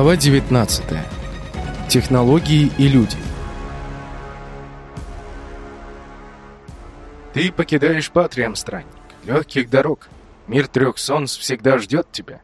Глава 19. Технологии и люди. Ты покидаешь Патриам, странник. Легких дорог. Мир трех солнц всегда ждет тебя.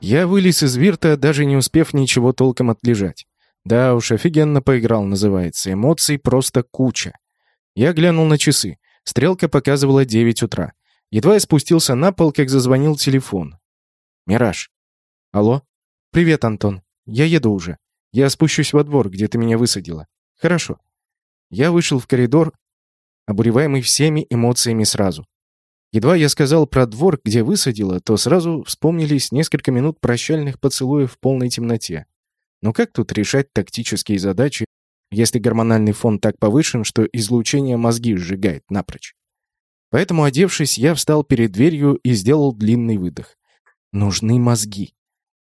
Я вылез из вирта, даже не успев ничего толком отлежать. Да уж, офигенно поиграл, называется. Эмоций просто куча. Я глянул на часы. Стрелка показывала 9 утра. Едва я спустился на пол, как зазвонил телефон. «Мираж». «Алло?» «Привет, Антон. Я еду уже. Я спущусь во двор, где ты меня высадила». «Хорошо». Я вышел в коридор, обуреваемый всеми эмоциями сразу. Едва я сказал про двор, где высадила, то сразу вспомнились несколько минут прощальных поцелуев в полной темноте. Но как тут решать тактические задачи, если гормональный фон так повышен, что излучение мозги сжигает напрочь? Поэтому, одевшись, я встал перед дверью и сделал длинный выдох. Нужны мозги.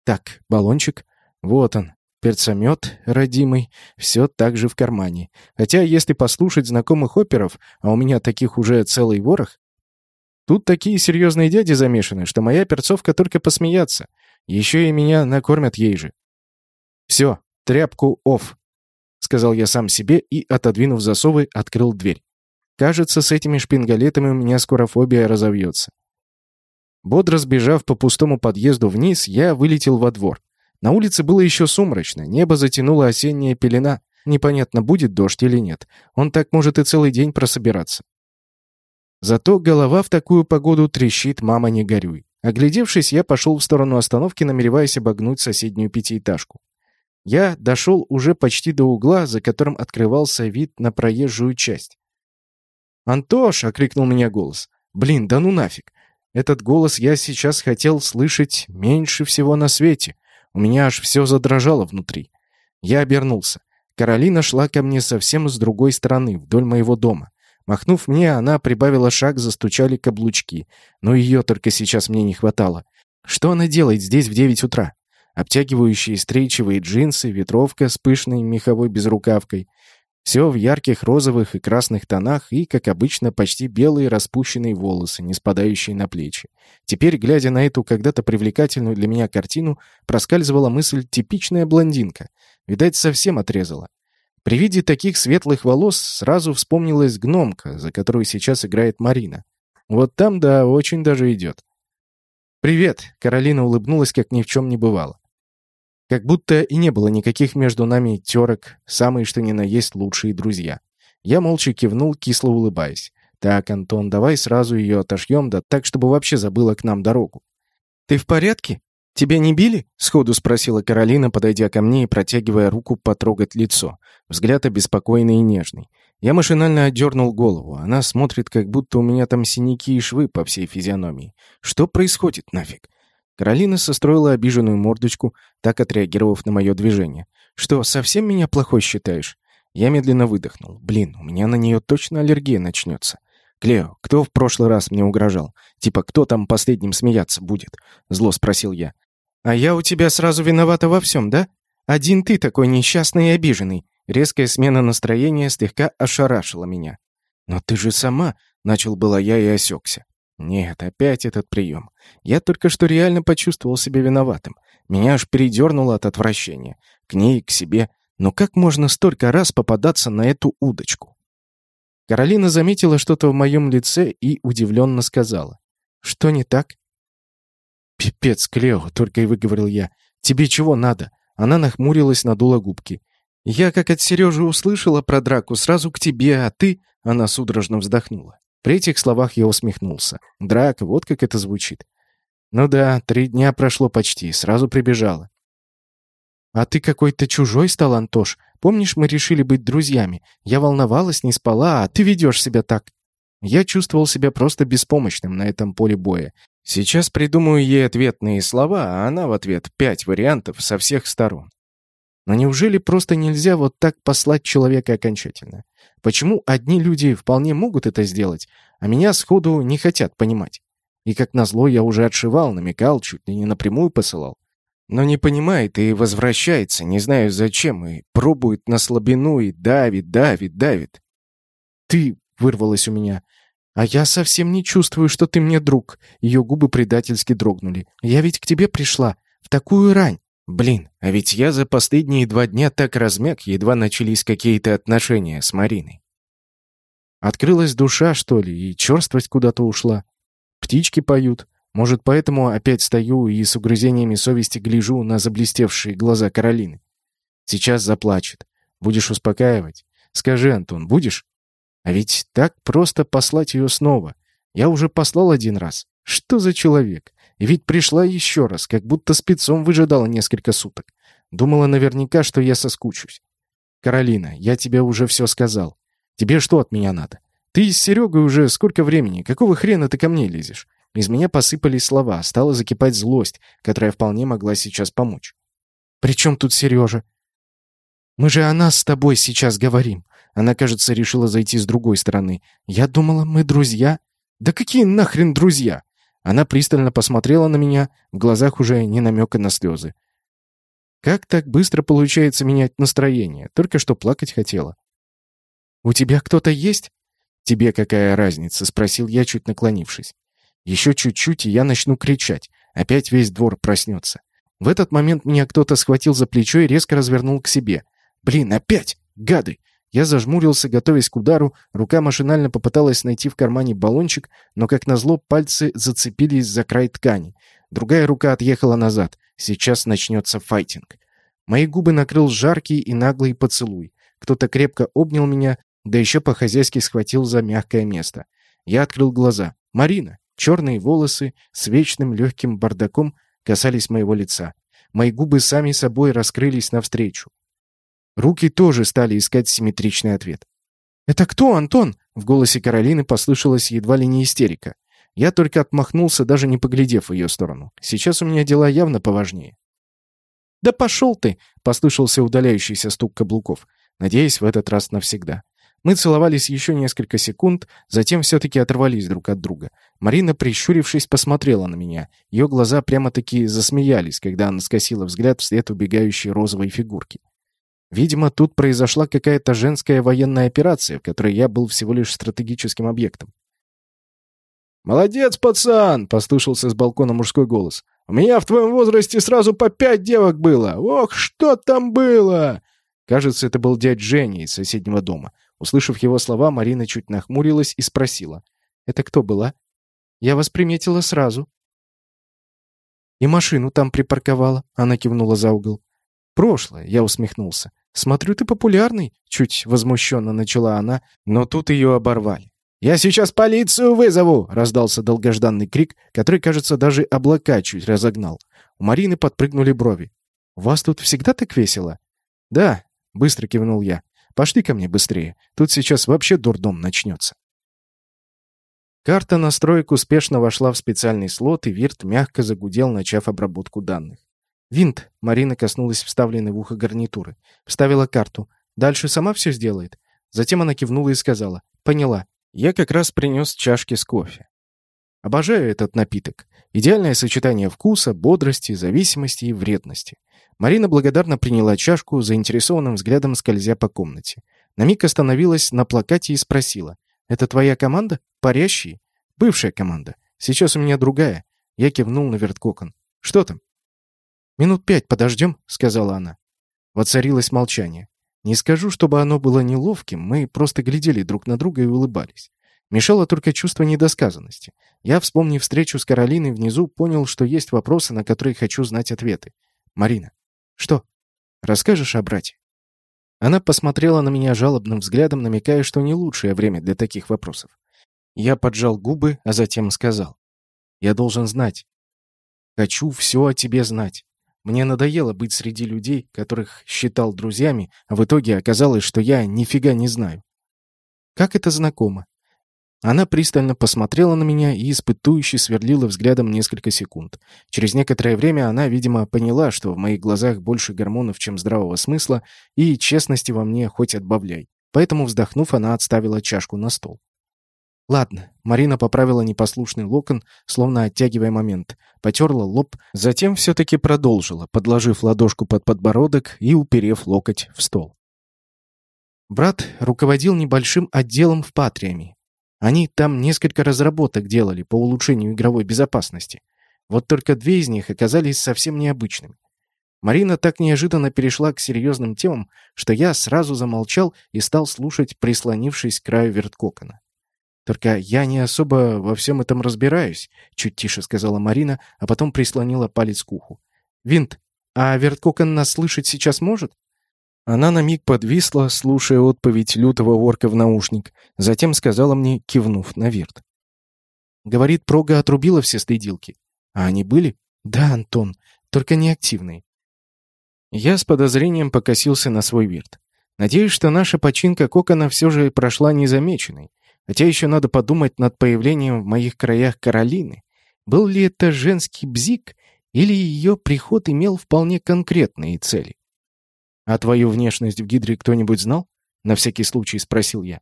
Так, баллончик. Вот он. Перцемет, родимый, все так же в кармане. Хотя, если послушать знакомых оперов, а у меня таких уже целый ворох, тут такие серьезные дяди замешаны, что моя перцовка только посмеяться. Еще и меня накормят ей же. «Все, тряпку оф», — сказал я сам себе и, отодвинув засовы, открыл дверь. Кажется, с этими шпингалетами у меня скоро фобия разовьется. Бодро сбежав по пустому подъезду вниз, я вылетел во двор. На улице было еще сумрачно, небо затянуло осенняя пелена. Непонятно, будет дождь или нет. Он так может и целый день прособираться. Зато голова в такую погоду трещит, мама не горюй. Оглядевшись, я пошел в сторону остановки, намереваясь обогнуть соседнюю пятиэтажку. Я дошел уже почти до угла, за которым открывался вид на проезжую часть. «Антош!» — окрикнул меня голос. «Блин, да ну нафиг! Этот голос я сейчас хотел слышать меньше всего на свете. У меня аж все задрожало внутри. Я обернулся. Каролина шла ко мне совсем с другой стороны, вдоль моего дома. Махнув мне, она прибавила шаг, застучали каблучки. Но ее только сейчас мне не хватало. Что она делает здесь в девять утра? Обтягивающие стрейчевые джинсы, ветровка с пышной меховой безрукавкой, все в ярких розовых и красных тонах и, как обычно, почти белые распущенные волосы, не спадающие на плечи. Теперь, глядя на эту когда-то привлекательную для меня картину, проскальзывала мысль «типичная блондинка». Видать, совсем отрезала. При виде таких светлых волос сразу вспомнилась гномка, за которую сейчас играет Марина. Вот там, да, очень даже идет. «Привет!» — Каролина улыбнулась, как ни в чем не бывало. Как будто и не было никаких между нами терок, самые что ни на есть лучшие друзья. Я молча кивнул, кисло улыбаясь. «Так, Антон, давай сразу ее отошьем, да так, чтобы вообще забыла к нам дорогу». «Ты в порядке? Тебя не били?» — сходу спросила Каролина, подойдя ко мне и протягивая руку потрогать лицо. Взгляд обеспокоенный и нежный. Я машинально отдернул голову. Она смотрит, как будто у меня там синяки и швы по всей физиономии. Что происходит нафиг? Каролина состроила обиженную мордочку, так отреагировав на мое движение. «Что, совсем меня плохой считаешь?» Я медленно выдохнул. «Блин, у меня на нее точно аллергия начнется». «Клео, кто в прошлый раз мне угрожал? Типа, кто там последним смеяться будет?» Зло спросил я. «А я у тебя сразу виновата во всем, да? Один ты такой несчастный и обиженный». Резкая смена настроения слегка ошарашила меня. «Но ты же сама...» — начал было я и осекся. Нет, опять этот прием. Я только что реально почувствовал себя виноватым. Меня аж передернуло от отвращения. К ней, к себе. Но как можно столько раз попадаться на эту удочку? Каролина заметила что-то в моем лице и удивленно сказала. «Что не так?» «Пипец, Клео», — только и выговорил я. «Тебе чего надо?» Она нахмурилась, надула губки. «Я, как от Сережи услышала про драку, сразу к тебе, а ты...» Она судорожно вздохнула. При этих словах я усмехнулся. Драка, вот как это звучит. Ну да, три дня прошло почти, сразу прибежала. «А ты какой-то чужой стал, Антош. Помнишь, мы решили быть друзьями? Я волновалась, не спала, а ты ведешь себя так». Я чувствовал себя просто беспомощным на этом поле боя. Сейчас придумаю ей ответные слова, а она в ответ пять вариантов со всех сторон. Но неужели просто нельзя вот так послать человека окончательно? Почему одни люди вполне могут это сделать, а меня сходу не хотят понимать? И как назло я уже отшивал, намекал, чуть ли не напрямую посылал. Но не понимает и возвращается, не знаю зачем, и пробует на слабину, и давит, давит, давит. «Ты!» — вырвалось у меня. «А я совсем не чувствую, что ты мне друг». Ее губы предательски дрогнули. «Я ведь к тебе пришла. В такую рань. Блин, а ведь я за последние два дня так размяк, едва начались какие-то отношения с Мариной. Открылась душа, что ли, и черствость куда-то ушла. Птички поют. Может, поэтому опять стою и с угрызениями совести гляжу на заблестевшие глаза Каролины. Сейчас заплачет. Будешь успокаивать? Скажи, Антон, будешь? А ведь так просто послать ее снова. Я уже послал один раз. Что за человек? И ведь пришла еще раз, как будто спецом выжидала несколько суток. Думала наверняка, что я соскучусь. Каролина, я тебе уже все сказал. Тебе что от меня надо? Ты с Серегой уже сколько времени? Какого хрена ты ко мне лезешь? Из меня посыпались слова, стала закипать злость, которая вполне могла сейчас помочь. «При чем тут Сережа?» «Мы же о нас с тобой сейчас говорим». Она, кажется, решила зайти с другой стороны. «Я думала, мы друзья». «Да какие нахрен друзья?» Она пристально посмотрела на меня, в глазах уже не намека на слезы. Как так быстро получается менять настроение? Только что плакать хотела. «У тебя кто-то есть?» «Тебе какая разница?» — спросил я, чуть наклонившись. Еще чуть-чуть, и я начну кричать. Опять весь двор проснется. В этот момент меня кто-то схватил за плечо и резко развернул к себе. «Блин, опять! Гады!» Я зажмурился, готовясь к удару, рука машинально попыталась найти в кармане баллончик, но, как назло, пальцы зацепились за край ткани. Другая рука отъехала назад. Сейчас начнется файтинг. Мои губы накрыл жаркий и наглый поцелуй. Кто-то крепко обнял меня, да еще по-хозяйски схватил за мягкое место. Я открыл глаза. «Марина!» Черные волосы с вечным легким бардаком касались моего лица. Мои губы сами собой раскрылись навстречу. Руки тоже стали искать симметричный ответ. «Это кто, Антон?» В голосе Каролины послышалась едва ли не истерика. Я только отмахнулся, даже не поглядев в ее сторону. Сейчас у меня дела явно поважнее. «Да пошел ты!» — послышался удаляющийся стук каблуков. Надеюсь, в этот раз навсегда. Мы целовались еще несколько секунд, затем все-таки оторвались друг от друга. Марина, прищурившись, посмотрела на меня. Ее глаза прямо-таки засмеялись, когда она скосила взгляд вслед убегающей розовой фигурки. Видимо, тут произошла какая-то женская военная операция, в которой я был всего лишь стратегическим объектом. «Молодец, пацан!» — послышался с балкона мужской голос. «У меня в твоем возрасте сразу по пять девок было! Ох, что там было!» Кажется, это был дядь Женя из соседнего дома. Услышав его слова, Марина чуть нахмурилась и спросила. «Это кто была?» «Я вас приметила сразу». «И машину там припарковала», — она кивнула за угол. «Прошлое», — я усмехнулся. «Смотрю, ты популярный», — чуть возмущенно начала она, но тут ее оборвали. «Я сейчас полицию вызову!» — раздался долгожданный крик, который, кажется, даже облака чуть разогнал. У Марины подпрыгнули брови. «У вас тут всегда так весело?» «Да», — быстро кивнул я. Пошли ко мне быстрее. Тут сейчас вообще дурдом начнется. Карта настроек успешно вошла в специальный слот, и Вирт мягко загудел, начав обработку данных. «Винт!» — Марина коснулась вставленной в ухо гарнитуры. Вставила карту. «Дальше сама все сделает?» Затем она кивнула и сказала. «Поняла. Я как раз принес чашки с кофе. Обожаю этот напиток. Идеальное сочетание вкуса, бодрости, зависимости и вредности. Марина благодарно приняла чашку, заинтересованным взглядом скользя по комнате. На миг остановилась на плакате и спросила. «Это твоя команда? Парящие?» «Бывшая команда. Сейчас у меня другая». Я кивнул на верткокон. «Что там?» «Минут пять подождем», — сказала она. Воцарилось молчание. Не скажу, чтобы оно было неловким, мы просто глядели друг на друга и улыбались. Мешало только чувство недосказанности. Я, вспомнив встречу с Каролиной внизу, понял, что есть вопросы, на которые хочу знать ответы. «Марина, «Что? Расскажешь о брате?» Она посмотрела на меня жалобным взглядом, намекая, что не лучшее время для таких вопросов. Я поджал губы, а затем сказал. «Я должен знать. Хочу все о тебе знать. Мне надоело быть среди людей, которых считал друзьями, а в итоге оказалось, что я нифига не знаю. Как это знакомо? Она пристально посмотрела на меня и испытующе сверлила взглядом несколько секунд. Через некоторое время она, видимо, поняла, что в моих глазах больше гормонов, чем здравого смысла, и честности во мне хоть отбавляй. Поэтому, вздохнув, она отставила чашку на стол. «Ладно», — Марина поправила непослушный локон, словно оттягивая момент, потерла лоб, затем все-таки продолжила, подложив ладошку под подбородок и уперев локоть в стол. Брат руководил небольшим отделом в Патриаме, они там несколько разработок делали по улучшению игровой безопасности. Вот только две из них оказались совсем необычными. Марина так неожиданно перешла к серьезным темам, что я сразу замолчал и стал слушать, прислонившись к краю верткокона. «Только я не особо во всем этом разбираюсь», — чуть тише сказала Марина, а потом прислонила палец к уху. «Винт, а верткокон нас слышать сейчас может?» Она на миг подвисла, слушая отповедь лютого орка в наушник, затем сказала мне, кивнув на вирт. «Говорит, прога отрубила все стыдилки. А они были?» «Да, Антон, только неактивные. Я с подозрением покосился на свой вирт. Надеюсь, что наша починка кокона все же прошла незамеченной. Хотя еще надо подумать над появлением в моих краях Каролины. Был ли это женский бзик, или ее приход имел вполне конкретные цели? «А твою внешность в Гидре кто-нибудь знал?» — на всякий случай спросил я.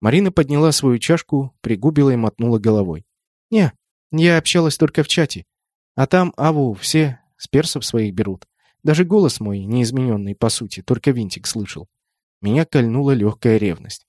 Марина подняла свою чашку, пригубила и мотнула головой. «Не, я общалась только в чате. А там Аву все с персов своих берут. Даже голос мой, неизмененный по сути, только Винтик слышал. Меня кольнула легкая ревность.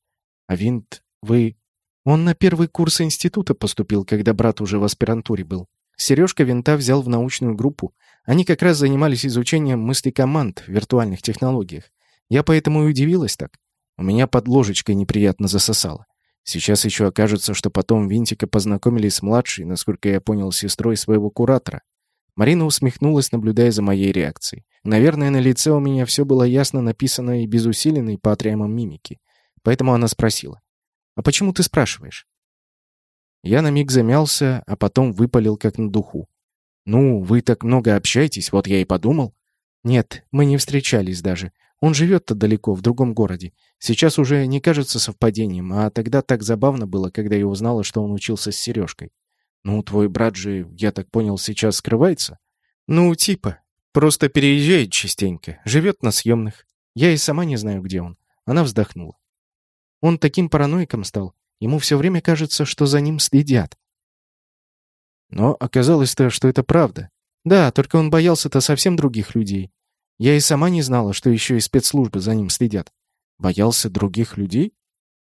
А Винт, вы... Он на первый курс института поступил, когда брат уже в аспирантуре был. Сережка Винта взял в научную группу. Они как раз занимались изучением мысли команд в виртуальных технологиях. Я поэтому и удивилась так. У меня под ложечкой неприятно засосало. Сейчас еще окажется, что потом Винтика познакомили с младшей, насколько я понял, сестрой своего куратора. Марина усмехнулась, наблюдая за моей реакцией. Наверное, на лице у меня все было ясно написано и без усиленной отрямам мимики. Поэтому она спросила. «А почему ты спрашиваешь?» Я на миг замялся, а потом выпалил как на духу. «Ну, вы так много общаетесь, вот я и подумал». «Нет, мы не встречались даже. Он живет-то далеко, в другом городе. Сейчас уже не кажется совпадением, а тогда так забавно было, когда я узнала, что он учился с Сережкой. «Ну, твой брат же, я так понял, сейчас скрывается?» «Ну, типа. Просто переезжает частенько. Живет на съемных. Я и сама не знаю, где он». Она вздохнула. Он таким параноиком стал. Ему все время кажется, что за ним следят. Но оказалось-то, что это правда. Да, только он боялся-то совсем других людей. Я и сама не знала, что еще и спецслужбы за ним следят. Боялся других людей?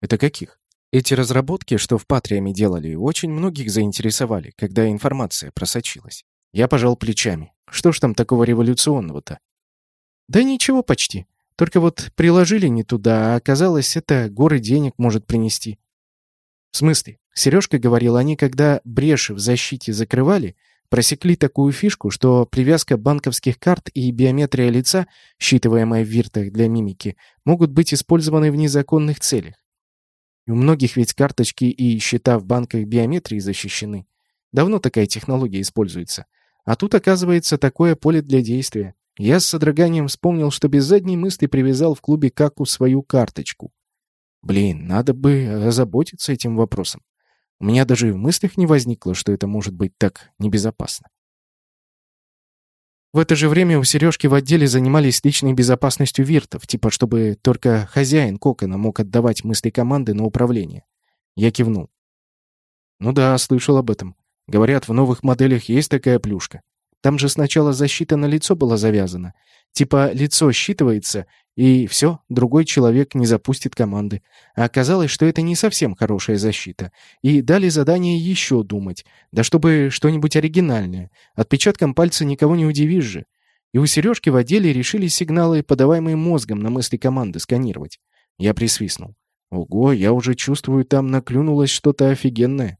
Это каких? Эти разработки, что в Патриаме делали, очень многих заинтересовали, когда информация просочилась. Я пожал плечами. Что ж там такого революционного-то? Да ничего почти. Только вот приложили не туда, а оказалось, это горы денег может принести. В смысле? Сережка говорил, они когда бреши в защите закрывали, просекли такую фишку, что привязка банковских карт и биометрия лица, считываемая в виртах для мимики, могут быть использованы в незаконных целях. У многих ведь карточки и счета в банках биометрии защищены. Давно такая технология используется. А тут, оказывается, такое поле для действия. Я с содроганием вспомнил, что без задней мысли привязал в клубе Каку свою карточку. Блин, надо бы озаботиться этим вопросом. У меня даже и в мыслях не возникло, что это может быть так небезопасно. В это же время у Сережки в отделе занимались личной безопасностью виртов, типа чтобы только хозяин кокона мог отдавать мысли команды на управление. Я кивнул. Ну да, слышал об этом. Говорят, в новых моделях есть такая плюшка. Там же сначала защита на лицо была завязана. Типа лицо считывается, и все, другой человек не запустит команды. А оказалось, что это не совсем хорошая защита. И дали задание еще думать. Да чтобы что-нибудь оригинальное. Отпечатком пальца никого не удивишь же. И у Сережки в отделе решили сигналы, подаваемые мозгом, на мысли команды сканировать. Я присвистнул. Ого, я уже чувствую, там наклюнулось что-то офигенное.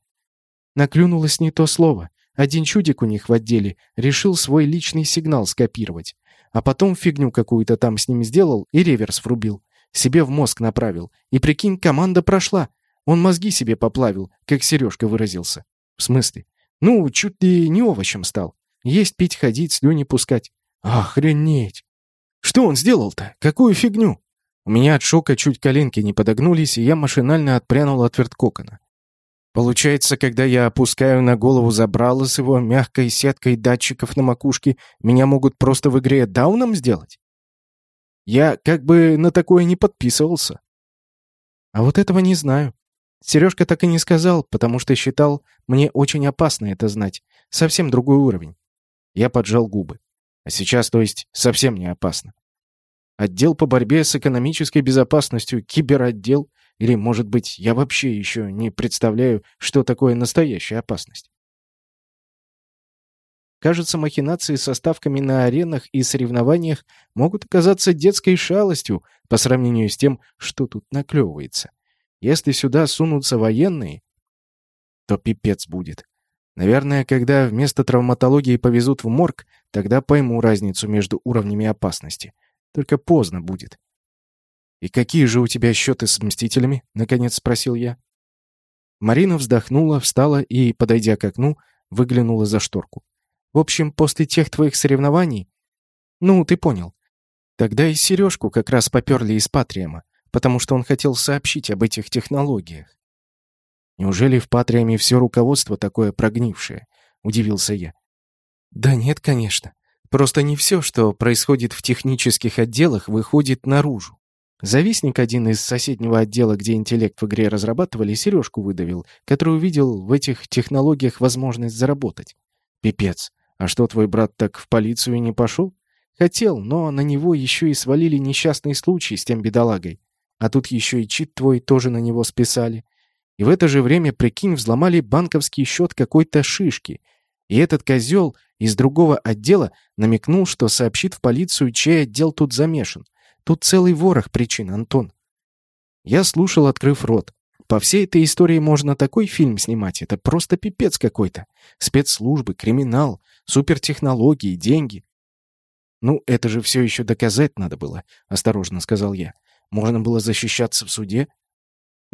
Наклюнулось не то слово. Один чудик у них в отделе решил свой личный сигнал скопировать. А потом фигню какую-то там с ним сделал и реверс врубил. Себе в мозг направил. И прикинь, команда прошла. Он мозги себе поплавил, как Сережка выразился. В смысле? Ну, чуть ли не овощем стал. Есть, пить, ходить, слюни пускать. Охренеть! Что он сделал-то? Какую фигню? У меня от шока чуть коленки не подогнулись, и я машинально отпрянул от верткокона. Получается, когда я опускаю на голову забрало с его мягкой сеткой датчиков на макушке, меня могут просто в игре дауном сделать? Я как бы на такое не подписывался. А вот этого не знаю. Сережка так и не сказал, потому что считал, мне очень опасно это знать. Совсем другой уровень. Я поджал губы. А сейчас, то есть, совсем не опасно. Отдел по борьбе с экономической безопасностью, киберотдел, или, может быть, я вообще еще не представляю, что такое настоящая опасность. Кажется, махинации со ставками на аренах и соревнованиях могут оказаться детской шалостью по сравнению с тем, что тут наклевывается. Если сюда сунутся военные, то пипец будет. Наверное, когда вместо травматологии повезут в морг, тогда пойму разницу между уровнями опасности. Только поздно будет. «И какие же у тебя счеты с Мстителями?» — наконец спросил я. Марина вздохнула, встала и, подойдя к окну, выглянула за шторку. «В общем, после тех твоих соревнований...» «Ну, ты понял. Тогда и Сережку как раз поперли из Патриэма, потому что он хотел сообщить об этих технологиях. Неужели в Патриаме все руководство такое прогнившее? Удивился я. Да нет, конечно. Просто не все, что происходит в технических отделах, выходит наружу. Завистник один из соседнего отдела, где интеллект в игре разрабатывали, сережку выдавил, который увидел в этих технологиях возможность заработать. Пипец. А что, твой брат так в полицию не пошел? Хотел, но на него еще и свалили несчастный случай с тем бедолагой. А тут еще и чит твой тоже на него списали. И в это же время, прикинь, взломали банковский счет какой-то шишки. И этот козел из другого отдела намекнул, что сообщит в полицию, чей отдел тут замешан. Тут целый ворох причин, Антон. Я слушал, открыв рот. По всей этой истории можно такой фильм снимать. Это просто пипец какой-то. Спецслужбы, криминал, супертехнологии, деньги. «Ну, это же все еще доказать надо было», — осторожно сказал я. «Можно было защищаться в суде,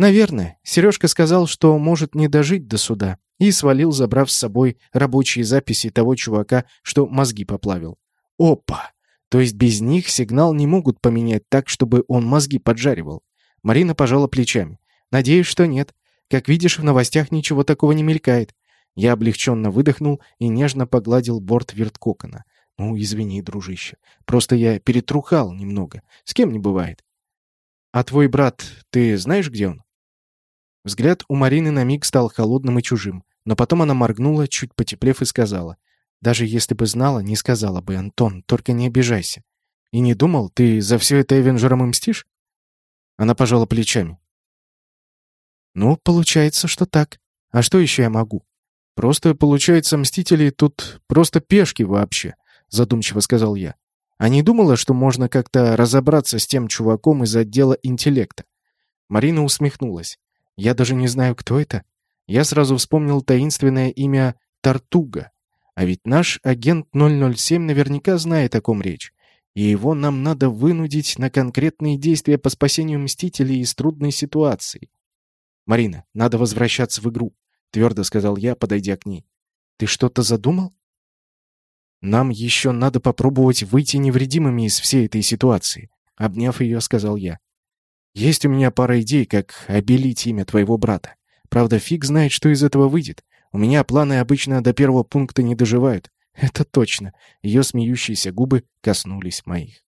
Наверное. Сережка сказал, что может не дожить до суда. И свалил, забрав с собой рабочие записи того чувака, что мозги поплавил. Опа! То есть без них сигнал не могут поменять так, чтобы он мозги поджаривал. Марина пожала плечами. Надеюсь, что нет. Как видишь, в новостях ничего такого не мелькает. Я облегченно выдохнул и нежно погладил борт верткокона. Ну, извини, дружище. Просто я перетрухал немного. С кем не бывает. А твой брат, ты знаешь, где он? Взгляд у Марины на миг стал холодным и чужим, но потом она моргнула, чуть потеплев, и сказала. «Даже если бы знала, не сказала бы, Антон, только не обижайся. И не думал, ты за все это Эвенджером и мстишь?» Она пожала плечами. «Ну, получается, что так. А что еще я могу?» «Просто, получается, Мстители тут просто пешки вообще», — задумчиво сказал я. «А не думала, что можно как-то разобраться с тем чуваком из отдела интеллекта?» Марина усмехнулась. Я даже не знаю, кто это. Я сразу вспомнил таинственное имя Тартуга. А ведь наш агент 007 наверняка знает о ком речь. И его нам надо вынудить на конкретные действия по спасению Мстителей из трудной ситуации. «Марина, надо возвращаться в игру», — твердо сказал я, подойдя к ней. «Ты что-то задумал?» «Нам еще надо попробовать выйти невредимыми из всей этой ситуации», — обняв ее, сказал я. Есть у меня пара идей, как обелить имя твоего брата. Правда, фиг знает, что из этого выйдет. У меня планы обычно до первого пункта не доживают. Это точно. Ее смеющиеся губы коснулись моих.